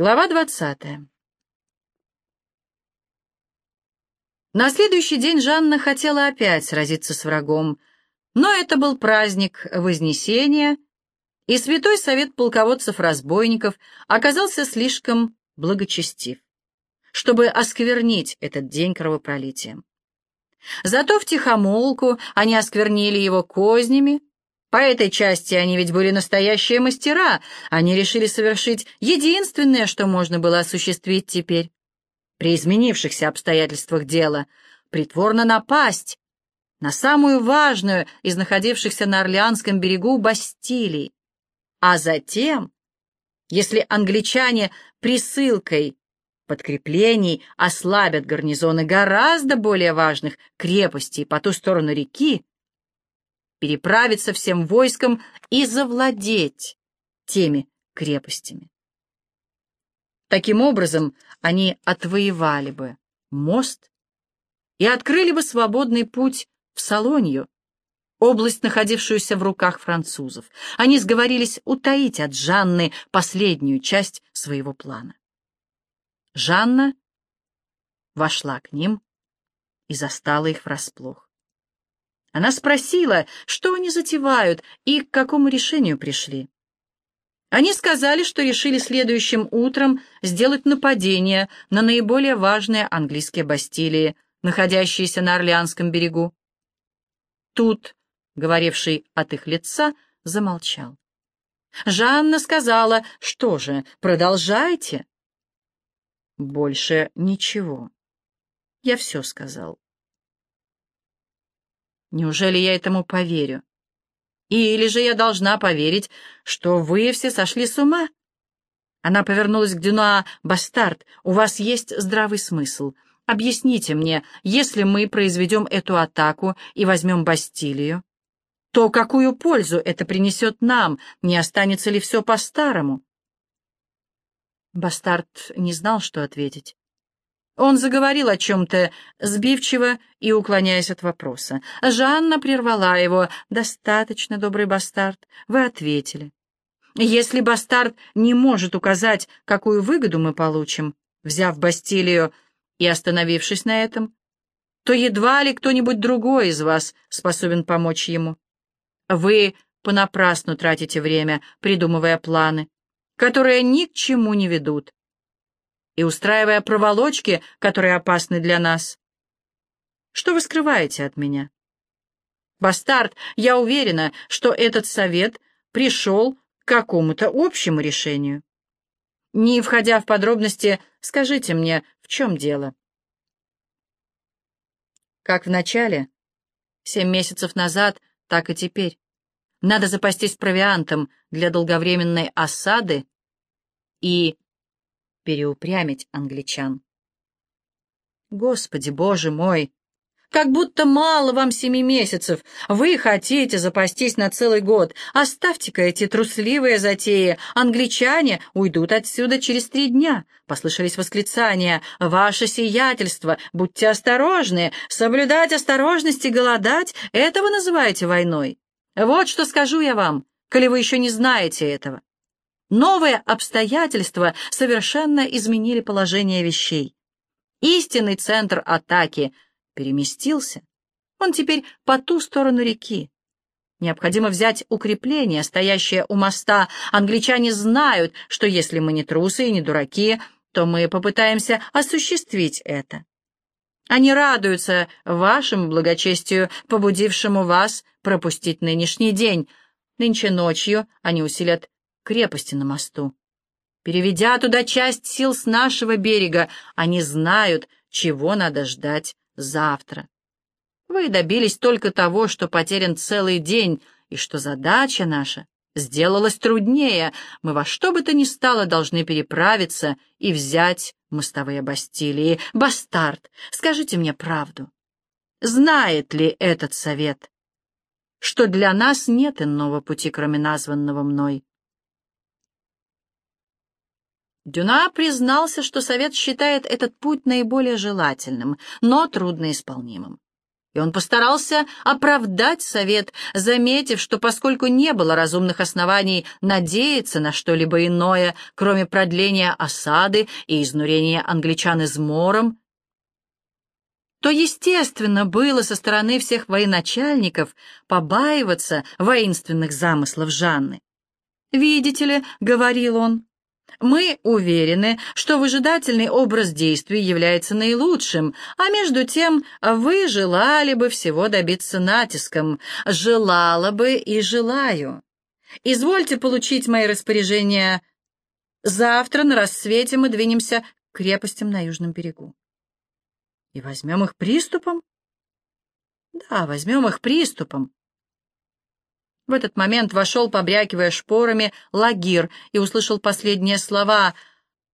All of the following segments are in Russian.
Глава двадцатая. На следующий день Жанна хотела опять сразиться с врагом, но это был праздник Вознесения, и святой совет полководцев-разбойников оказался слишком благочестив, чтобы осквернить этот день кровопролитием. Зато втихомолку они осквернили его кознями, по этой части они ведь были настоящие мастера, они решили совершить единственное, что можно было осуществить теперь. При изменившихся обстоятельствах дела притворно напасть на самую важную из находившихся на Орлеанском берегу Бастилий. А затем, если англичане присылкой подкреплений ослабят гарнизоны гораздо более важных крепостей по ту сторону реки, переправиться всем войском и завладеть теми крепостями. Таким образом, они отвоевали бы мост и открыли бы свободный путь в Салонью, область, находившуюся в руках французов. Они сговорились утаить от Жанны последнюю часть своего плана. Жанна вошла к ним и застала их врасплох. Она спросила, что они затевают и к какому решению пришли. Они сказали, что решили следующим утром сделать нападение на наиболее важные английские бастилии, находящиеся на Орлеанском берегу. Тут, говоривший от их лица, замолчал. Жанна сказала, что же, продолжайте. Больше ничего. Я все сказал. Неужели я этому поверю? Или же я должна поверить, что вы все сошли с ума? Она повернулась к Дюна. «Бастард, у вас есть здравый смысл. Объясните мне, если мы произведем эту атаку и возьмем Бастилию, то какую пользу это принесет нам? Не останется ли все по-старому?» Бастард не знал, что ответить. Он заговорил о чем-то сбивчиво и уклоняясь от вопроса. Жанна прервала его. «Достаточно, добрый бастард, вы ответили. Если бастард не может указать, какую выгоду мы получим, взяв Бастилию и остановившись на этом, то едва ли кто-нибудь другой из вас способен помочь ему. Вы понапрасну тратите время, придумывая планы, которые ни к чему не ведут и устраивая проволочки, которые опасны для нас. Что вы скрываете от меня? Бастард, я уверена, что этот совет пришел к какому-то общему решению. Не входя в подробности, скажите мне, в чем дело? Как в начале, семь месяцев назад, так и теперь. Надо запастись провиантом для долговременной осады и переупрямить англичан. Господи, боже мой! Как будто мало вам семи месяцев. Вы хотите запастись на целый год. Оставьте-ка эти трусливые затеи. Англичане уйдут отсюда через три дня. Послышались восклицания. Ваше сиятельство, будьте осторожны. Соблюдать осторожность и голодать — это вы называете войной. Вот что скажу я вам, коли вы еще не знаете этого. Новые обстоятельства совершенно изменили положение вещей. Истинный центр атаки переместился. Он теперь по ту сторону реки. Необходимо взять укрепление, стоящее у моста. Англичане знают, что если мы не трусы и не дураки, то мы попытаемся осуществить это. Они радуются вашему благочестию, побудившему вас пропустить нынешний день. Нынче ночью они усилят крепости на мосту. Переведя туда часть сил с нашего берега, они знают, чего надо ждать завтра. Вы добились только того, что потерян целый день, и что задача наша сделалась труднее. Мы во что бы то ни стало должны переправиться и взять мостовые Бастилии. Бастард, скажите мне правду. Знает ли этот совет, что для нас нет иного пути, кроме названного мной? Дюна признался, что Совет считает этот путь наиболее желательным, но трудноисполнимым. И он постарался оправдать совет, заметив, что поскольку не было разумных оснований надеяться на что-либо иное, кроме продления осады и изнурения англичан измором, то естественно было со стороны всех военачальников побаиваться воинственных замыслов Жанны. «Видите ли», — говорил он, — «мы уверены, что выжидательный образ действий является наилучшим, а между тем вы желали бы всего добиться натиском, желала бы и желаю. Извольте получить мои распоряжения. Завтра на рассвете мы двинемся к крепостям на южном берегу. И возьмем их приступом? Да, возьмем их приступом. В этот момент вошел, побрякивая шпорами, лагир и услышал последние слова.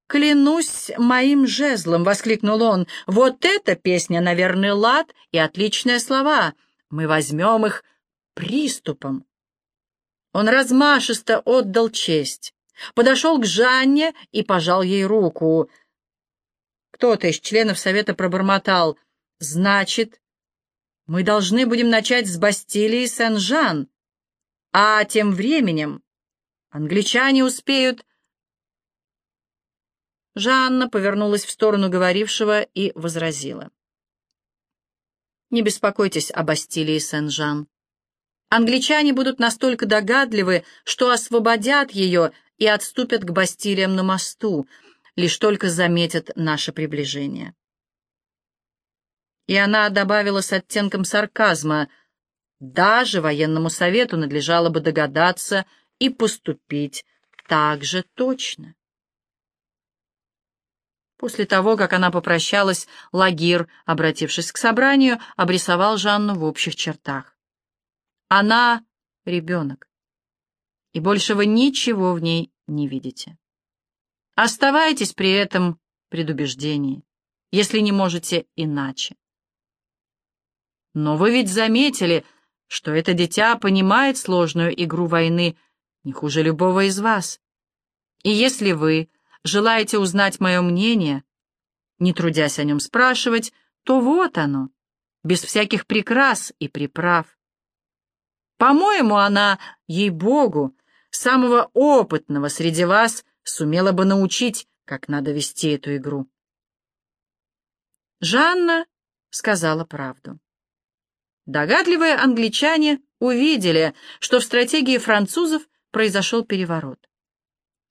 «Клянусь моим жезлом!» — воскликнул он. «Вот эта песня, наверное, лад и отличные слова. Мы возьмем их приступом». Он размашисто отдал честь, подошел к Жанне и пожал ей руку — кто-то из членов совета пробормотал. «Значит, мы должны будем начать с Бастилии Сен-Жан, а тем временем англичане успеют...» Жанна повернулась в сторону говорившего и возразила. «Не беспокойтесь о Бастилии Сен-Жан. Англичане будут настолько догадливы, что освободят ее и отступят к Бастилиям на мосту лишь только заметят наше приближение. И она добавила с оттенком сарказма, даже военному совету надлежало бы догадаться и поступить так же точно. После того, как она попрощалась, Лагир, обратившись к собранию, обрисовал Жанну в общих чертах. Она — ребенок, и больше вы ничего в ней не видите. Оставайтесь при этом предубеждении, если не можете иначе. Но вы ведь заметили, что это дитя понимает сложную игру войны не хуже любого из вас. И если вы желаете узнать мое мнение, не трудясь о нем спрашивать, то вот оно, без всяких прикрас и приправ. По-моему, она, ей-богу, самого опытного среди вас сумела бы научить, как надо вести эту игру. Жанна сказала правду. Догадливые англичане увидели, что в стратегии французов произошел переворот,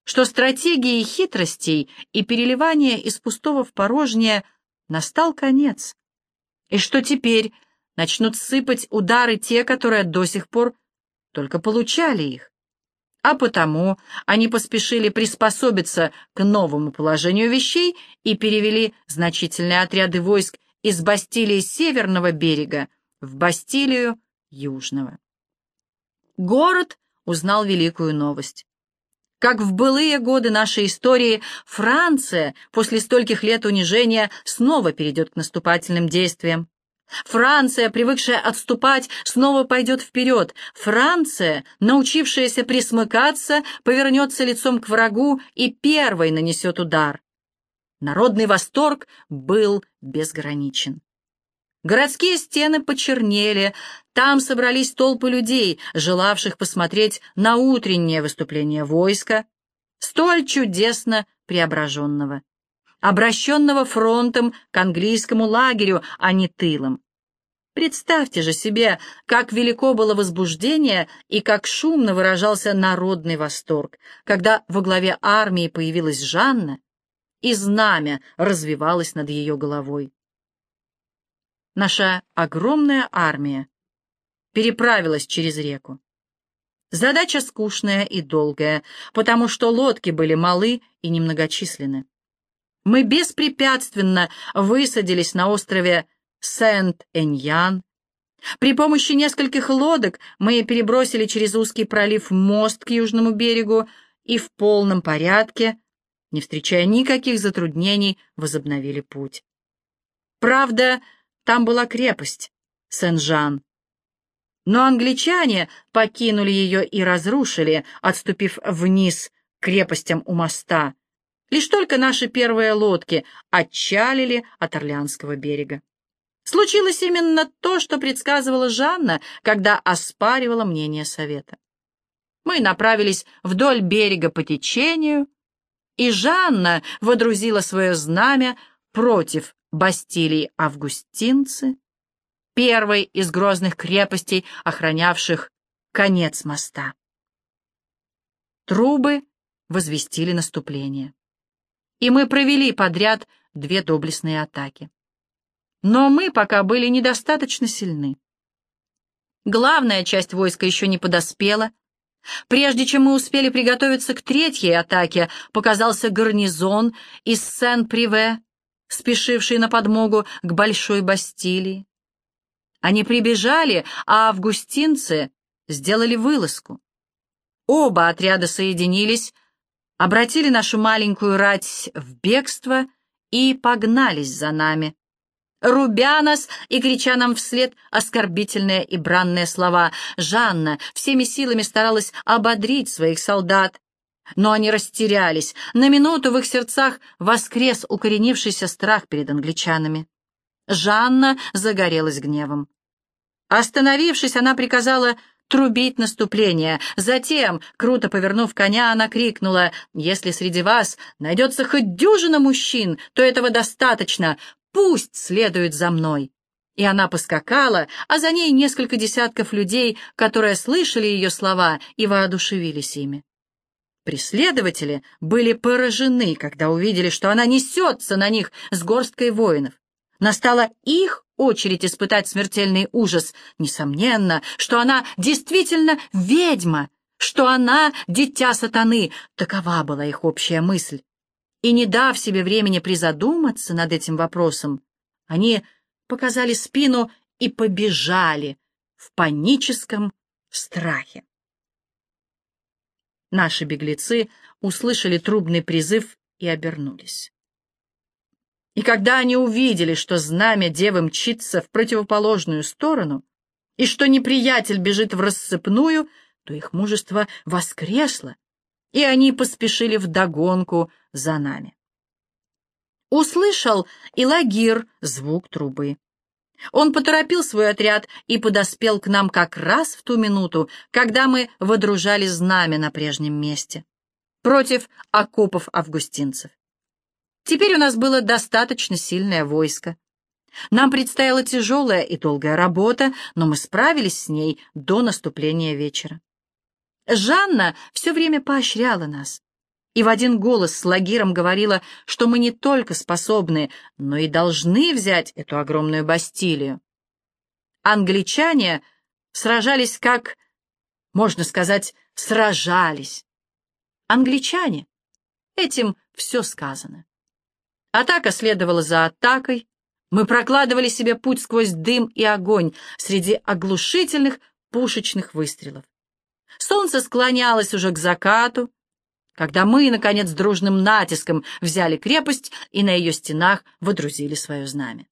что стратегии хитростей и переливания из пустого в порожнее настал конец, и что теперь начнут сыпать удары те, которые до сих пор только получали их. А потому они поспешили приспособиться к новому положению вещей и перевели значительные отряды войск из Бастилии северного берега в Бастилию южного. Город узнал великую новость. Как в былые годы нашей истории, Франция после стольких лет унижения снова перейдет к наступательным действиям. Франция, привыкшая отступать, снова пойдет вперед. Франция, научившаяся присмыкаться, повернется лицом к врагу и первой нанесет удар. Народный восторг был безграничен. Городские стены почернели, там собрались толпы людей, желавших посмотреть на утреннее выступление войска, столь чудесно преображенного обращенного фронтом к английскому лагерю, а не тылом. Представьте же себе, как велико было возбуждение и как шумно выражался народный восторг, когда во главе армии появилась Жанна, и знамя развивалось над ее головой. Наша огромная армия переправилась через реку. Задача скучная и долгая, потому что лодки были малы и немногочисленны. Мы беспрепятственно высадились на острове Сент-Эньян. При помощи нескольких лодок мы перебросили через узкий пролив мост к южному берегу и в полном порядке, не встречая никаких затруднений, возобновили путь. Правда, там была крепость Сен-Жан. Но англичане покинули ее и разрушили, отступив вниз к крепостям у моста, Лишь только наши первые лодки отчалили от Орлеанского берега. Случилось именно то, что предсказывала Жанна, когда оспаривала мнение совета. Мы направились вдоль берега по течению, и Жанна водрузила свое знамя против Бастилии Августинцы, первой из грозных крепостей, охранявших конец моста. Трубы возвестили наступление, и мы провели подряд две доблестные атаки. Но мы пока были недостаточно сильны. Главная часть войска еще не подоспела. Прежде чем мы успели приготовиться к третьей атаке, показался гарнизон из Сен-Приве, спешивший на подмогу к Большой Бастилии. Они прибежали, а августинцы сделали вылазку. Оба отряда соединились, обратили нашу маленькую рать в бегство и погнались за нами рубя нас и крича нам вслед оскорбительные и бранные слова. Жанна всеми силами старалась ободрить своих солдат, но они растерялись. На минуту в их сердцах воскрес укоренившийся страх перед англичанами. Жанна загорелась гневом. Остановившись, она приказала трубить наступление. Затем, круто повернув коня, она крикнула, «Если среди вас найдется хоть дюжина мужчин, то этого достаточно. Пусть следует за мной!» И она поскакала, а за ней несколько десятков людей, которые слышали ее слова и воодушевились ими. Преследователи были поражены, когда увидели, что она несется на них с горсткой воинов. Настала их очередь испытать смертельный ужас. Несомненно, что она действительно ведьма, что она — дитя сатаны. Такова была их общая мысль и, не дав себе времени призадуматься над этим вопросом, они показали спину и побежали в паническом страхе. Наши беглецы услышали трубный призыв и обернулись. И когда они увидели, что знамя девы мчится в противоположную сторону, и что неприятель бежит в рассыпную, то их мужество воскресло, и они поспешили вдогонку за нами. Услышал и Лагир звук трубы. Он поторопил свой отряд и подоспел к нам как раз в ту минуту, когда мы водружали знамя на прежнем месте, против окопов августинцев. Теперь у нас было достаточно сильное войско. Нам предстояла тяжелая и долгая работа, но мы справились с ней до наступления вечера. Жанна все время поощряла нас и в один голос с Лагиром говорила, что мы не только способны, но и должны взять эту огромную Бастилию. Англичане сражались как, можно сказать, сражались. Англичане. Этим все сказано. Атака следовала за атакой. Мы прокладывали себе путь сквозь дым и огонь среди оглушительных пушечных выстрелов. Солнце склонялось уже к закату, когда мы, наконец, дружным натиском взяли крепость и на ее стенах водрузили свое знамя.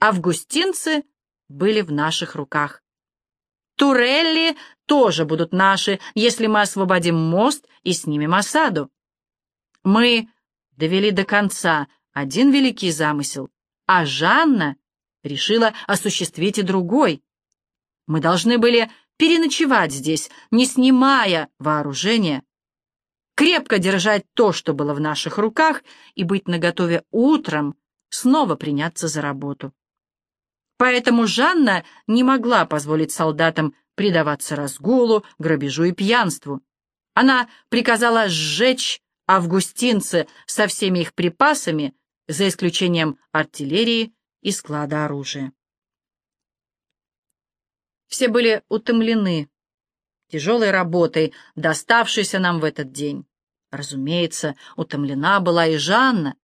Августинцы были в наших руках. Турелли тоже будут наши, если мы освободим мост и снимем осаду. Мы довели до конца один великий замысел, а Жанна решила осуществить и другой. Мы должны были переночевать здесь, не снимая вооружения, крепко держать то, что было в наших руках, и быть наготове утром снова приняться за работу. Поэтому Жанна не могла позволить солдатам предаваться разгулу, грабежу и пьянству. Она приказала сжечь августинцы со всеми их припасами, за исключением артиллерии и склада оружия. Все были утомлены тяжелой работой, доставшейся нам в этот день. Разумеется, утомлена была и Жанна.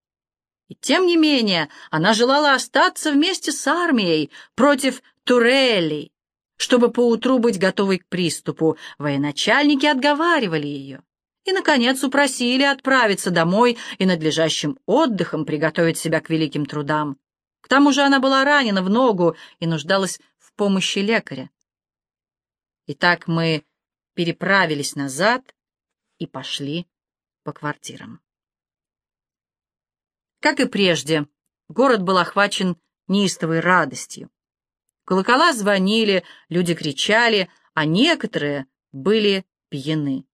И тем не менее она желала остаться вместе с армией против турелей, чтобы поутру быть готовой к приступу. Военачальники отговаривали ее и, наконец, упросили отправиться домой и надлежащим отдыхом приготовить себя к великим трудам. К тому же она была ранена в ногу и нуждалась в помощи лекаря. Итак, мы переправились назад и пошли по квартирам. Как и прежде, город был охвачен неистовой радостью. Колокола звонили, люди кричали, а некоторые были пьяны.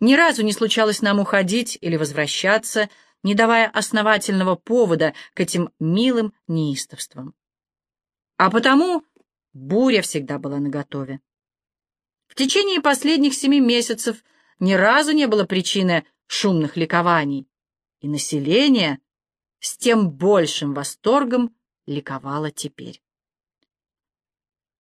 Ни разу не случалось нам уходить или возвращаться, не давая основательного повода к этим милым неистовствам. А потому буря всегда была наготове. В течение последних семи месяцев ни разу не было причины шумных ликований, и население с тем большим восторгом ликовало теперь.